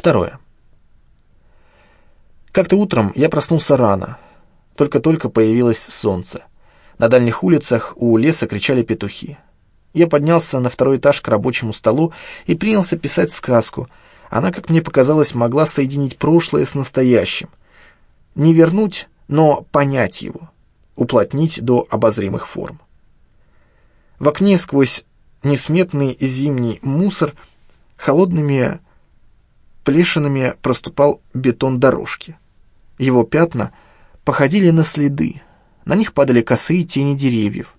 Второе. Как-то утром я проснулся рано. Только-только появилось солнце. На дальних улицах у леса кричали петухи. Я поднялся на второй этаж к рабочему столу и принялся писать сказку. Она, как мне показалось, могла соединить прошлое с настоящим. Не вернуть, но понять его, уплотнить до обозримых форм. В окне сквозь несметный зимний мусор холодными плешинами проступал бетон дорожки. Его пятна походили на следы, на них падали косые тени деревьев.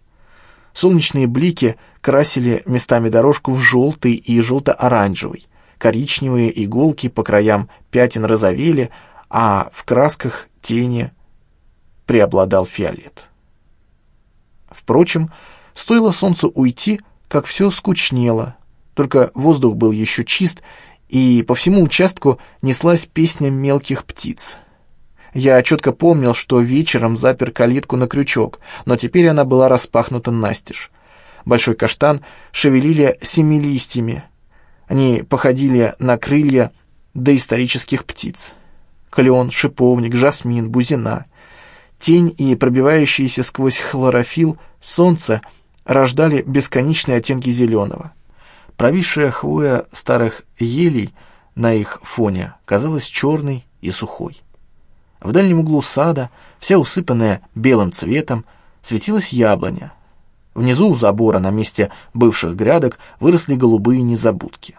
Солнечные блики красили местами дорожку в желтый и желто-оранжевый. Коричневые иголки по краям пятен розовели, а в красках тени преобладал фиолет. Впрочем, стоило солнцу уйти, как все скучнело, только воздух был еще чист, и по всему участку неслась песня мелких птиц. Я четко помнил, что вечером запер калитку на крючок, но теперь она была распахнута настежь. Большой каштан шевелили семи листьями. Они походили на крылья доисторических птиц. Клен, шиповник, жасмин, бузина. Тень и пробивающиеся сквозь хлорофилл солнце рождали бесконечные оттенки зеленого. Провисшая хвоя старых елей на их фоне казалась черной и сухой. В дальнем углу сада, вся усыпанная белым цветом, светилась яблоня. Внизу у забора на месте бывших грядок выросли голубые незабудки.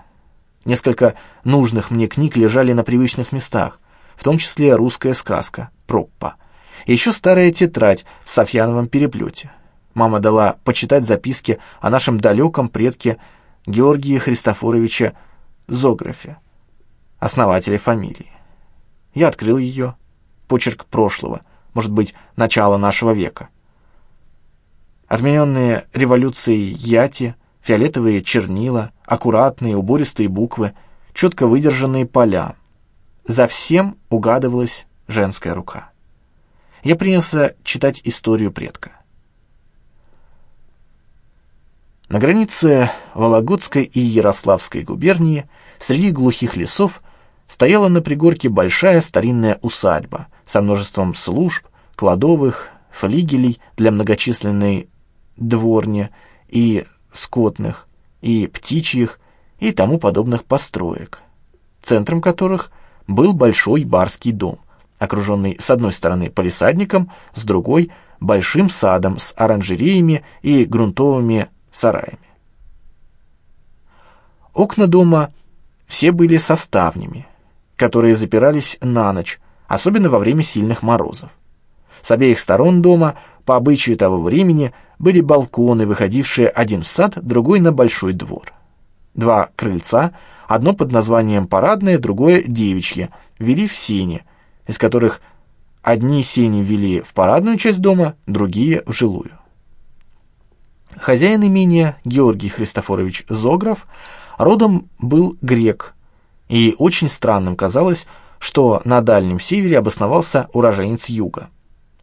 Несколько нужных мне книг лежали на привычных местах, в том числе русская сказка «Проппа». И еще старая тетрадь в Софьяновом переплете. Мама дала почитать записки о нашем далеком предке Георгии Христофоровича Зографе, основателе фамилии. Я открыл ее, почерк прошлого, может быть, начала нашего века. Отмененные революцией яти, фиолетовые чернила, аккуратные убористые буквы, четко выдержанные поля. За всем угадывалась женская рука. Я принялся читать историю предка. На границе Вологодской и Ярославской губернии среди глухих лесов стояла на пригорке большая старинная усадьба со множеством служб, кладовых, флигелей для многочисленной дворни и скотных, и птичьих, и тому подобных построек, центром которых был большой барский дом, окруженный с одной стороны полисадником, с другой — большим садом с оранжереями и грунтовыми сараями. Окна дома все были составными, которые запирались на ночь, особенно во время сильных морозов. С обеих сторон дома, по обычаю того времени, были балконы, выходившие один в сад, другой на большой двор. Два крыльца, одно под названием «Парадное», другое «Девичье», вели в сени, из которых одни сени вели в парадную часть дома, другие — в жилую. Хозяин имения Георгий Христофорович Зогров родом был грек, и очень странным казалось, что на Дальнем Севере обосновался уроженец юга.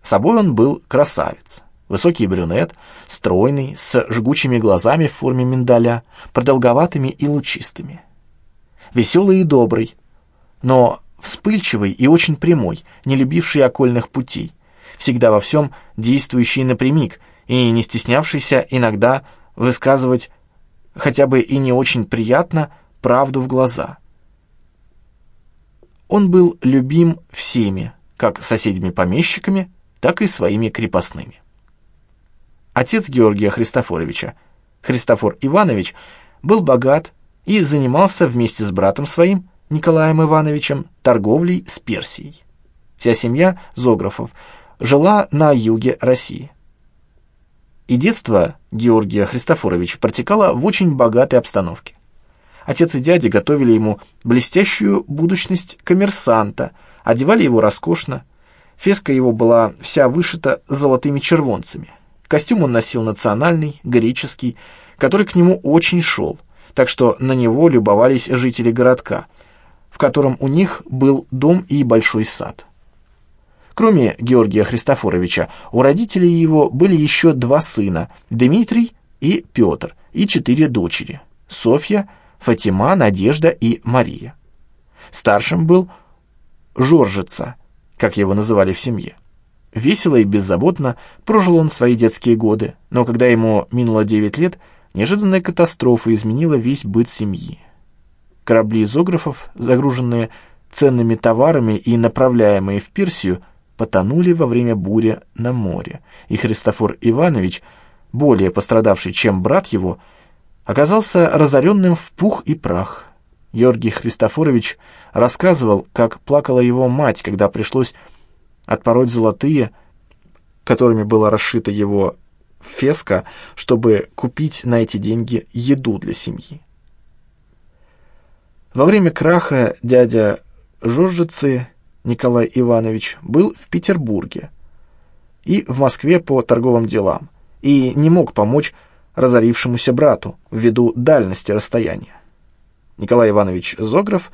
Собой он был красавец. Высокий брюнет, стройный, с жгучими глазами в форме миндаля, продолговатыми и лучистыми. Веселый и добрый, но вспыльчивый и очень прямой, не любивший окольных путей, всегда во всем действующий напрямик и не стеснявшийся иногда высказывать, хотя бы и не очень приятно, правду в глаза – он был любим всеми, как соседями-помещиками, так и своими крепостными. Отец Георгия Христофоровича, Христофор Иванович, был богат и занимался вместе с братом своим, Николаем Ивановичем, торговлей с Персией. Вся семья Зографов жила на юге России. И детство Георгия Христофоровича протекало в очень богатой обстановке. Отец и дядя готовили ему блестящую будущность коммерсанта, одевали его роскошно. Феска его была вся вышита золотыми червонцами. Костюм он носил национальный, греческий, который к нему очень шел, так что на него любовались жители городка, в котором у них был дом и большой сад. Кроме Георгия Христофоровича, у родителей его были еще два сына, Дмитрий и Петр, и четыре дочери, Софья, Фатима, Надежда и Мария. Старшим был Жоржица, как его называли в семье. Весело и беззаботно прожил он свои детские годы, но когда ему минуло 9 лет, неожиданная катастрофа изменила весь быт семьи. Корабли изографов, загруженные ценными товарами и направляемые в Персию, потонули во время бури на море, и Христофор Иванович, более пострадавший, чем брат его, оказался разоренным в пух и прах. Георгий Христофорович рассказывал, как плакала его мать, когда пришлось отпороть золотые, которыми была расшита его феска, чтобы купить на эти деньги еду для семьи. Во время краха дядя Жоржицы Николай Иванович был в Петербурге и в Москве по торговым делам и не мог помочь разорившемуся брату ввиду дальности расстояния. Николай Иванович Зогров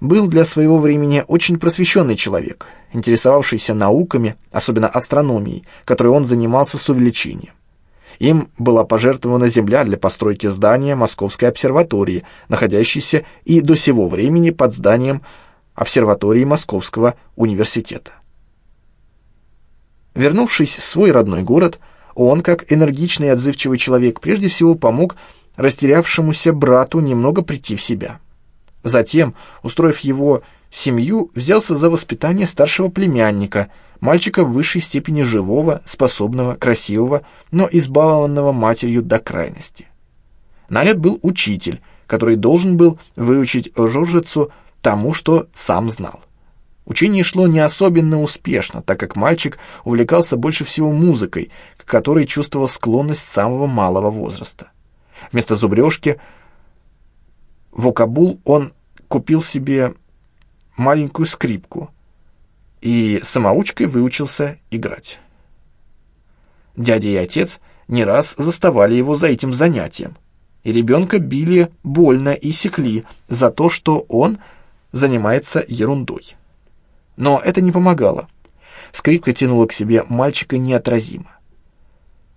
был для своего времени очень просвещенный человек, интересовавшийся науками, особенно астрономией, которой он занимался с увлечением. Им была пожертвована земля для постройки здания Московской обсерватории, находящейся и до сего времени под зданием обсерватории Московского университета. Вернувшись в свой родной город, он, как энергичный и отзывчивый человек, прежде всего помог растерявшемуся брату немного прийти в себя. Затем, устроив его семью, взялся за воспитание старшего племянника, мальчика в высшей степени живого, способного, красивого, но избалованного матерью до крайности. Нанят был учитель, который должен был выучить Жужицу тому, что сам знал. Учение шло не особенно успешно, так как мальчик увлекался больше всего музыкой, к которой чувствовал склонность самого малого возраста. Вместо зубрежки в Окабул он купил себе маленькую скрипку и самоучкой выучился играть. Дядя и отец не раз заставали его за этим занятием, и ребенка били больно и секли за то, что он занимается ерундой. Но это не помогало. Скрипка тянула к себе мальчика неотразимо.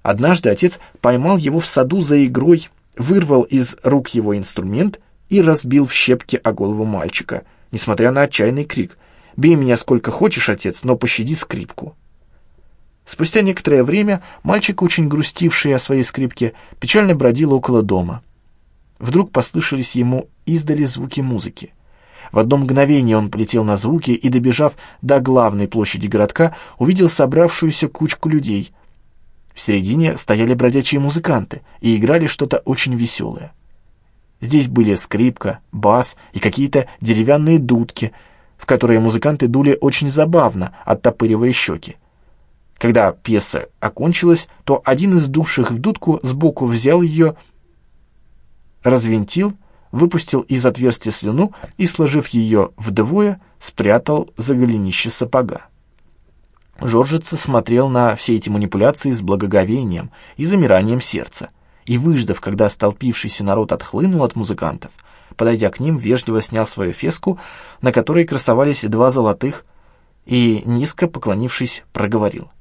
Однажды отец поймал его в саду за игрой, вырвал из рук его инструмент и разбил в щепки о голову мальчика, несмотря на отчаянный крик «Бей меня сколько хочешь, отец, но пощади скрипку». Спустя некоторое время мальчик, очень грустивший о своей скрипке, печально бродил около дома. Вдруг послышались ему издали звуки музыки. В одно мгновение он полетел на звуки и, добежав до главной площади городка, увидел собравшуюся кучку людей. В середине стояли бродячие музыканты и играли что-то очень веселое. Здесь были скрипка, бас и какие-то деревянные дудки, в которые музыканты дули очень забавно, оттопыривая щеки. Когда пьеса окончилась, то один из дувших в дудку сбоку взял ее, развинтил, выпустил из отверстия слюну и, сложив ее вдвое, спрятал за голенище сапога. Жоржица смотрел на все эти манипуляции с благоговением и замиранием сердца, и, выждав, когда столпившийся народ отхлынул от музыкантов, подойдя к ним, вежливо снял свою феску, на которой красовались два золотых, и, низко поклонившись, проговорил.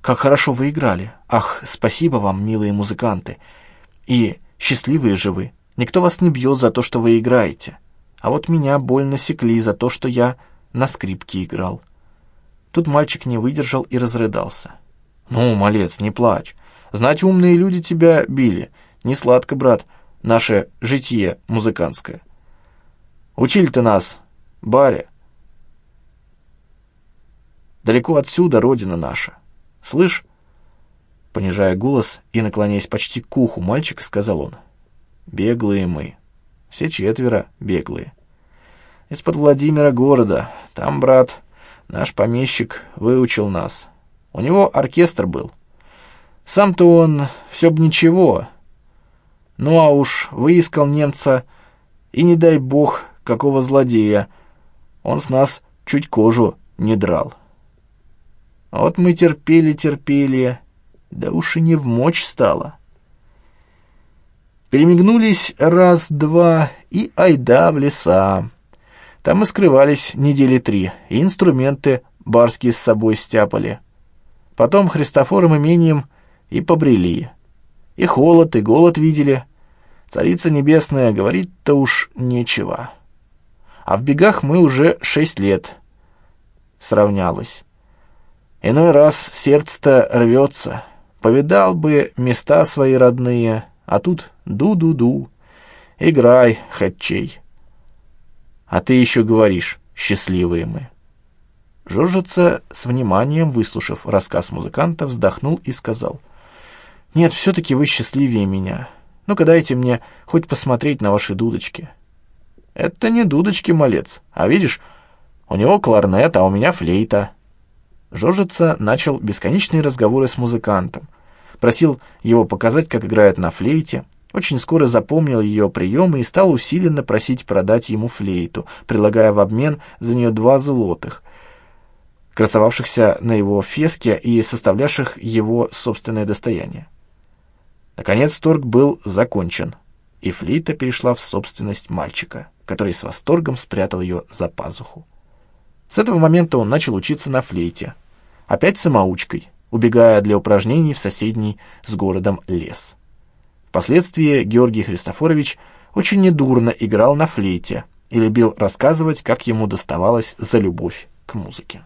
«Как хорошо вы играли! Ах, спасибо вам, милые музыканты! И Счастливые же вы. Никто вас не бьет за то, что вы играете. А вот меня больно секли за то, что я на скрипке играл. Тут мальчик не выдержал и разрыдался. «Ну, малец, не плачь. Знать, умные люди тебя били. Не сладко, брат, наше житие музыкантское. Учили ты нас, баре. Далеко отсюда родина наша. Слышь, Понижая голос и наклоняясь почти к уху мальчика, сказал он. «Беглые мы. Все четверо беглые. Из-под Владимира города. Там, брат, наш помещик выучил нас. У него оркестр был. Сам-то он все б ничего. Ну а уж выискал немца, и не дай бог, какого злодея. Он с нас чуть кожу не драл. Вот мы терпели-терпели, да уж и не в мочь стало. Перемигнулись раз-два и айда в леса. Там и скрывались недели три, и инструменты барские с собой стяпали. Потом Христофором имением и побрели. И холод, и голод видели. Царица Небесная говорит-то уж нечего. а в бегах мы уже шесть лет. Сравнялось. Иной раз сердце-то рвется. Повидал бы места свои родные, а тут ду-ду-ду. Играй, хатчей. А ты еще говоришь, счастливые мы. Жужица, с вниманием выслушав рассказ музыканта, вздохнул и сказал, «Нет, все-таки вы счастливее меня. Ну-ка дайте мне хоть посмотреть на ваши дудочки». «Это не дудочки, малец, а видишь, у него кларнет, а у меня флейта». Жожица начал бесконечные разговоры с музыкантом, просил его показать, как играют на флейте, очень скоро запомнил ее приемы и стал усиленно просить продать ему флейту, предлагая в обмен за нее два злотых, красовавшихся на его феске и составлявших его собственное достояние. Наконец торг был закончен, и флейта перешла в собственность мальчика, который с восторгом спрятал ее за пазуху. С этого момента он начал учиться на флейте, опять самоучкой, убегая для упражнений в соседний с городом лес. Впоследствии Георгий Христофорович очень недурно играл на флейте и любил рассказывать, как ему доставалось за любовь к музыке.